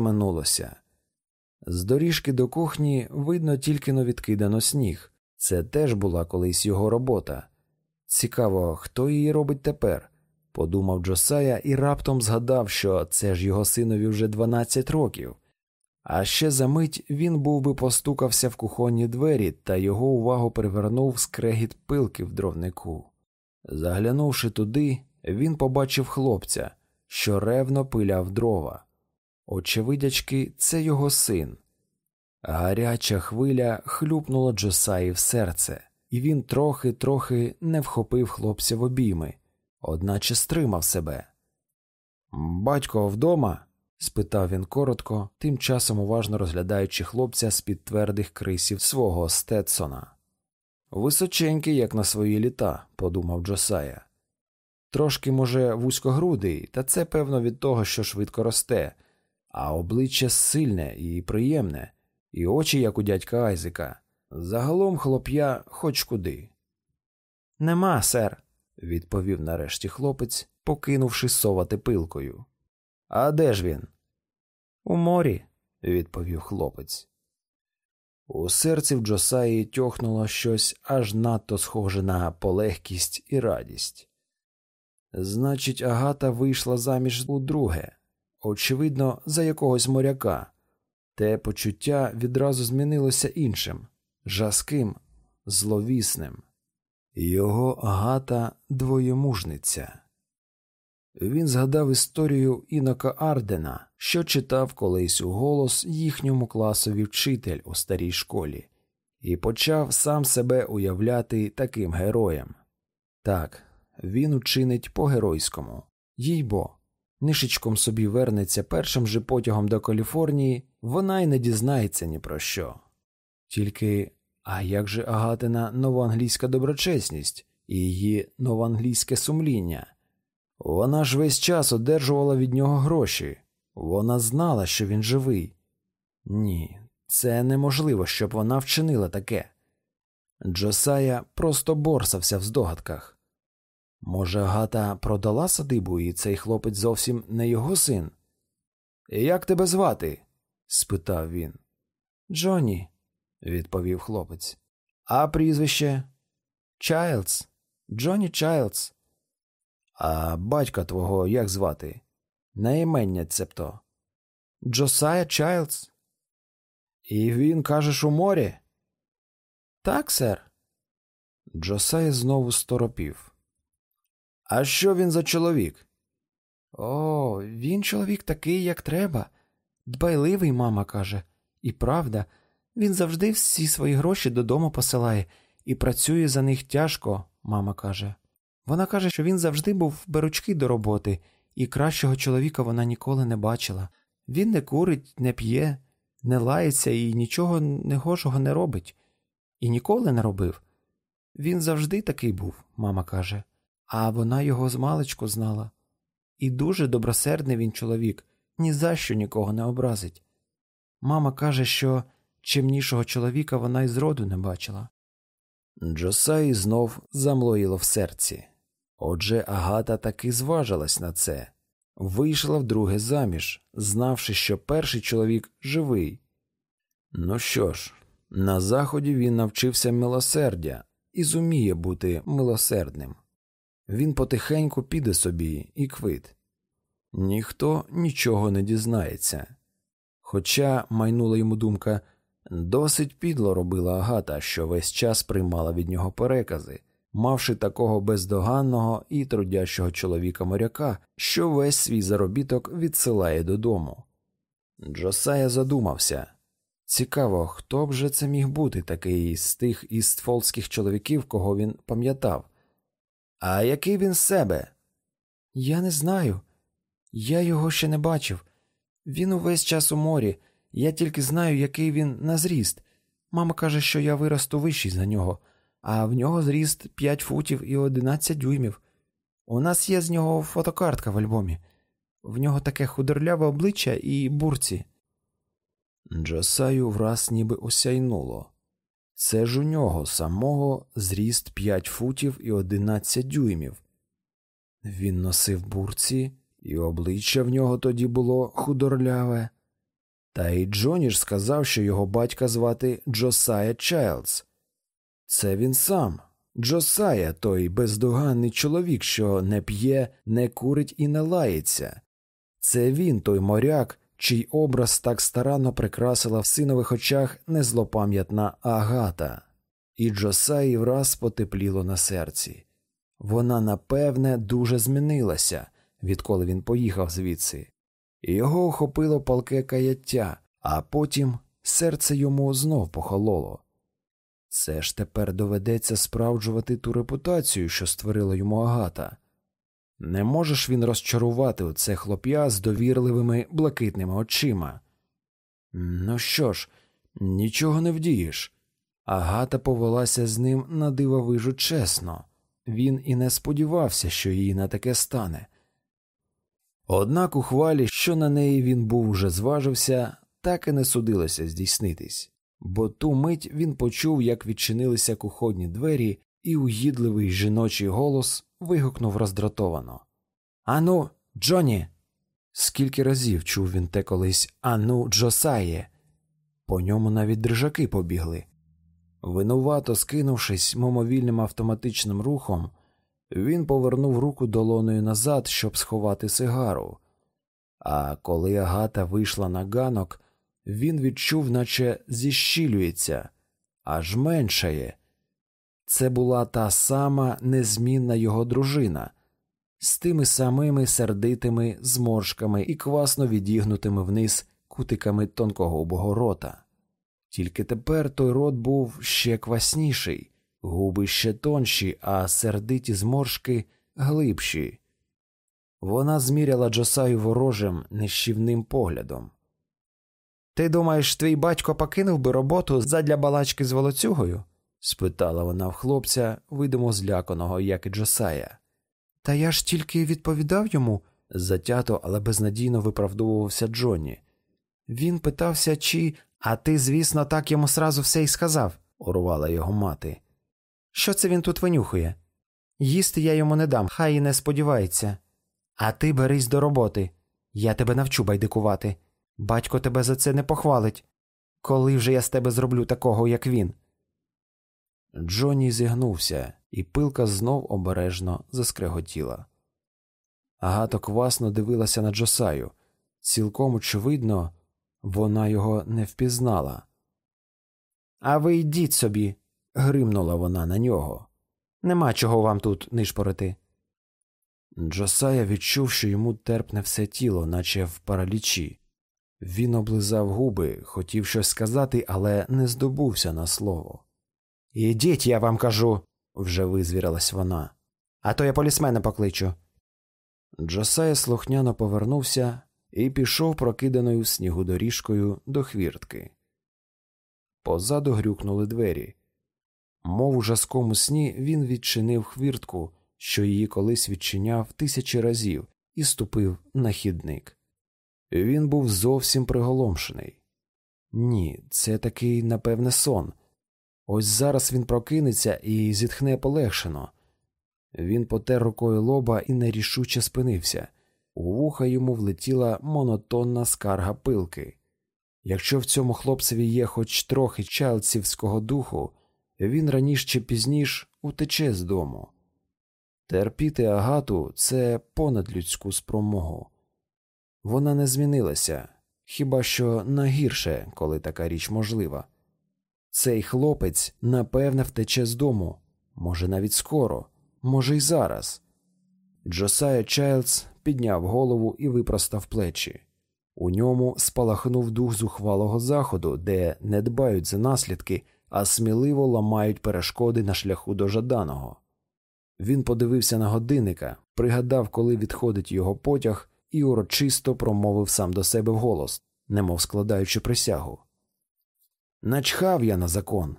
минулося. З доріжки до кухні видно тільки но відкидано сніг. Це теж була колись його робота. Цікаво, хто її робить тепер, подумав Джосая і раптом згадав, що це ж його синові вже 12 років. А ще за мить він був би постукався в кухонні двері, та його увагу привернув скрегіт пилки в дровнику. Заглянувши туди, він побачив хлопця, що ревно пиляв дрова. Очевидячки, це його син. Гаряча хвиля хлюпнула Джосаї в серце, і він трохи трохи не вхопив хлопця в обійми, одначе стримав себе. Батько вдома? спитав він коротко, тим часом уважно розглядаючи хлопця з під твердих крисів свого Стетсона. Височенький, як на свої літа, подумав Джосая. Трошки, може, вузькогрудий, та це певно від того, що швидко росте, а обличчя сильне і приємне, і очі, як у дядька Айзека. Загалом хлоп'я хоч куди. Нема, сер, відповів нарешті хлопець, покинувши совати пилкою. А де ж він? У морі, відповів хлопець. У серці в Джосаї тьохнуло щось аж надто схоже на полегкість і радість. Значить, Агата вийшла заміж удруге, очевидно, за якогось моряка. Те почуття відразу змінилося іншим, жаским, зловісним. Його Агата двоємужниця. Він згадав історію інока Ардена, що читав колись у голос їхньому класові вчитель у старій школі, і почав сам себе уявляти таким героєм. Так, він учинить по геройському, їй бо, нишечком собі вернеться першим же потягом до Каліфорнії, вона й не дізнається ні про що. Тільки, а як же Агатина новоанглійська доброчесність і її новоанглійське сумління? Вона ж весь час одержувала від нього гроші, вона знала, що він живий. Ні, це неможливо, щоб вона вчинила таке. Джосая просто борсався в здогадках. Може, Агата продала садибу, і цей хлопець зовсім не його син? Як тебе звати? спитав він. Джонні, відповів хлопець. А прізвище? Чайлдс. Джонні Чайлдс. А батька твого як звати? Наімення цебто. Джосая Чайлдс. І він, кажеш, у морі? Так, сер. Джосая знову сторопів. А що він за чоловік? О, він чоловік такий, як треба. Дбайливий, мама каже. І правда, він завжди всі свої гроші додому посилає і працює за них тяжко, мама каже. Вона каже, що він завжди був беручки до роботи, і кращого чоловіка вона ніколи не бачила. Він не курить, не п'є, не лається і нічого негожого не робить, і ніколи не робив. Він завжди такий був, мама каже, а вона його змалечку знала. І дуже добросердний він чоловік, ні за що нікого не образить. Мама каже, що чимнішого чоловіка вона й зроду не бачила. Джосаї знов замлоїло в серці. Отже, Агата таки зважилась на це, вийшла вдруге заміж, знавши, що перший чоловік живий. Ну що ж, на заході він навчився милосердя і зуміє бути милосердним. Він потихеньку піде собі і квит. Ніхто нічого не дізнається. Хоча, майнула йому думка, досить підло робила Агата, що весь час приймала від нього перекази мавши такого бездоганного і трудящого чоловіка моряка, що весь свій заробіток відсилає додому. Джосая задумався цікаво, хто б же це міг бути такий з тих істфолдських чоловіків, кого він пам'ятав. А який він з себе? Я не знаю. Я його ще не бачив. Він увесь час у морі, я тільки знаю, який він на зріст. Мама каже, що я виросту вищий за нього а в нього зріст 5 футів і 11 дюймів. У нас є з нього фотокартка в альбомі. В нього таке худорляве обличчя і бурці. Джосаю враз ніби осяйнуло. Це ж у нього самого зріст 5 футів і 11 дюймів. Він носив бурці, і обличчя в нього тоді було худорляве. Та й Джоні ж сказав, що його батька звати Джосая Чайлдс. Це він сам, Джосая, той бездоганний чоловік, що не п'є, не курить і не лається. Це він, той моряк, чий образ так старанно прикрасила в синових очах незлопам'ятна агата, і Джосаї враз потепліло на серці. Вона, напевне, дуже змінилася, відколи він поїхав звідси. Його охопило палке каяття, а потім серце йому знов похололо. Це ж тепер доведеться справджувати ту репутацію, що створила йому агата. Не можеш він розчарувати оце хлоп'я з довірливими блакитними очима. Ну що ж, нічого не вдієш. Агата повелася з ним на дивовижу чесно, він і не сподівався, що їй на таке стане. Однак у хвалі, що на неї він був уже зважився, так і не судилося здійснитись, бо ту мить він почув, як відчинилися кухонні двері, і угідливий жіночий голос вигукнув роздратовано Ану, Джоні. Скільки разів чув він те колись Ану, Джосає. По ньому навіть дрижаки побігли. Винувато скинувшись мимовільним автоматичним рухом, він повернув руку долоною назад, щоб сховати сигару. А коли агата вийшла на ганок, він відчув, наче зіщілюється, аж меншає. Це була та сама незмінна його дружина, з тими самими сердитими зморшками і квасно відігнутими вниз кутиками тонкогубого рота. Тільки тепер той рот був ще квасніший, губи ще тонші, а сердиті зморшки глибші. Вона зміряла Джосаю ворожим нищівним поглядом. Ти думаєш, твій батько покинув би роботу задля балачки з волоцюгою? Спитала вона в хлопця, видимо, зляканого, як і Джосая. Та я ж тільки відповідав йому, затято, але безнадійно виправдовувався Джонні. Він питався, чи. А ти, звісно, так йому сразу все й сказав, урвала його мати. Що це він тут винюхує? Їсти я йому не дам, хай і не сподівається. А ти берись до роботи. Я тебе навчу байдикувати. Батько тебе за це не похвалить. Коли вже я з тебе зроблю такого, як він. Джонні зігнувся, і пилка знов обережно заскреготіла. Агата квасно дивилася на Джосаю. Цілком очевидно, вона його не впізнала. А ви йдіть собі, гримнула вона на нього. Нема чого вам тут нишпорити. Джосая відчув, що йому терпне все тіло, наче в паралічі. Він облизав губи, хотів щось сказати, але не здобувся на слово. Ідіть, я вам кажу, вже визвірилась вона, а то я полісмена покличу. Джосая слухняно повернувся і пішов прокиданою в снігу доріжкою до хвіртки. Позаду грюкнули двері. Мов у жаскому сні він відчинив хвіртку, що її колись відчиняв тисячі разів, і ступив на хідник. Він був зовсім приголомшений. Ні, це такий, напевне, сон. Ось зараз він прокинеться і зітхне полегшено. Він потер рукою лоба і нерішуче спинився. У вуха йому влетіла монотонна скарга пилки. Якщо в цьому хлопцеві є хоч трохи чалцівського духу, він раніше чи пізніш утече з дому. Терпіти агату це понад людську спромогу. Вона не змінилася, хіба що на гірше, коли така річ можлива. Цей хлопець напевне втече з дому, може, навіть скоро, може, й зараз. Джосая Чайлдс підняв голову і випростав плечі. У ньому спалахнув дух зухвалого заходу, де не дбають за наслідки, а сміливо ламають перешкоди на шляху до жаданого. Він подивився на годинника, пригадав, коли відходить його потяг, і урочисто промовив сам до себе вголос, немов складаючи присягу. Начхав я на закон.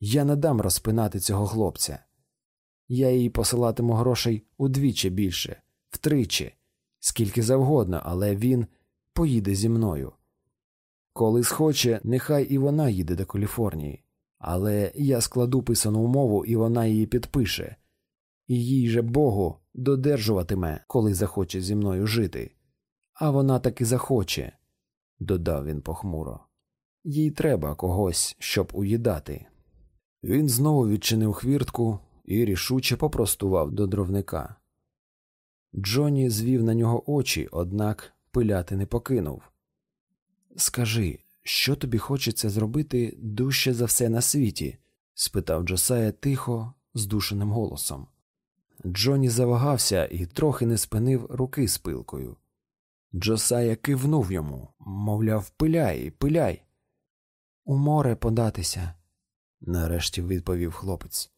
Я не дам розпинати цього хлопця. Я їй посилатиму грошей удвічі більше, втричі, скільки завгодно, але він поїде зі мною. Коли схоче, нехай і вона їде до Каліфорнії, але я складу писану умову, і вона її підпише, і їй же Богу додержуватиме, коли захоче зі мною жити. А вона таки захоче. додав він похмуро. Їй треба когось, щоб уїдати. Він знову відчинив хвіртку і рішуче попростував до дровника. Джонні звів на нього очі, однак пиляти не покинув. Скажи, що тобі хочеться зробити дужче за все на світі? спитав Джосая тихо, здушеним голосом. Джонні завагався і трохи не спинив руки з пилкою. Джосая кивнув йому, мовляв, пиляй, пиляй. У море податися, нарешті відповів хлопець.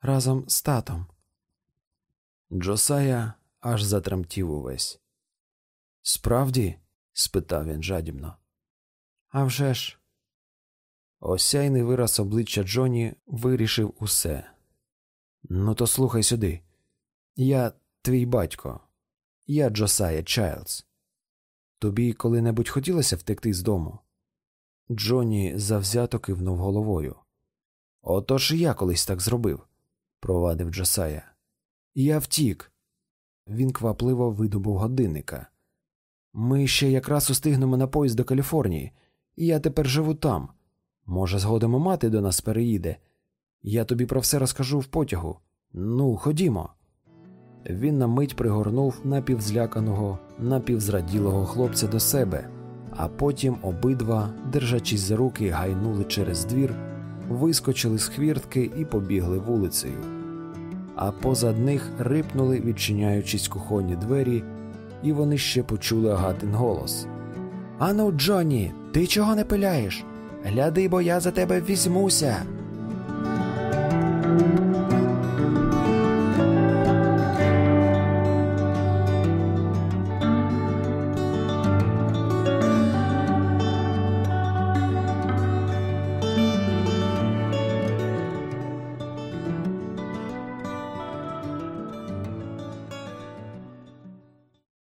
Разом з татом. Джосая аж затремтів увесь. Справді? спитав він жадібно. «А вже ж!» Осяйний вираз обличчя Джоні вирішив усе. Ну, то слухай сюди. Я твій батько, я Джосая Чайлдс. Тобі коли-небудь хотілося втекти з дому? Джоні завзято кивнув головою. Отож я колись так зробив, провадив Джосая. Я втік. Він квапливо видобув годинника. Ми ще якраз устигнемо на поїзд до Каліфорнії, і я тепер живу там. Може, згодом і мати до нас переїде. Я тобі про все розкажу в потягу. Ну, ходімо. Він на мить пригорнув напівзляканого, напівзраділого хлопця до себе, а потім обидва, держачись за руки, гайнули через двір, вискочили з хвіртки і побігли вулицею. А позад них рипнули, відчиняючись кухонні двері, і вони ще почули Агатин голос. Ану, Джонні, ти чого не пиляєш? Гляди, бо я за тебе візьмуся.